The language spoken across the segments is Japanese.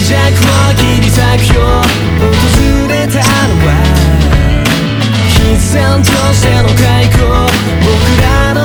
弱を切りくよ。訪れたのは必然としての開口僕らの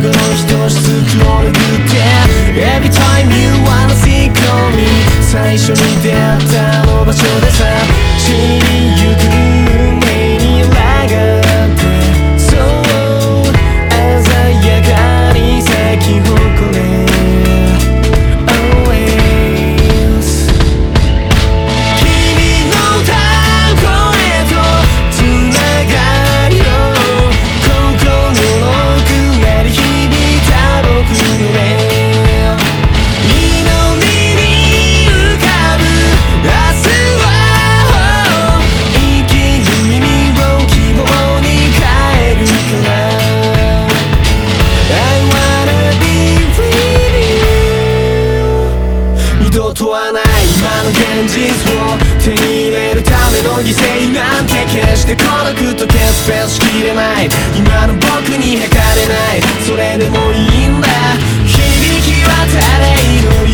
goes ghost わない。今の現実を手に入れるための犠牲なんて決して孤独と決別しきれない。今の僕に測れないそれでもいいんだ響き渡れ祈り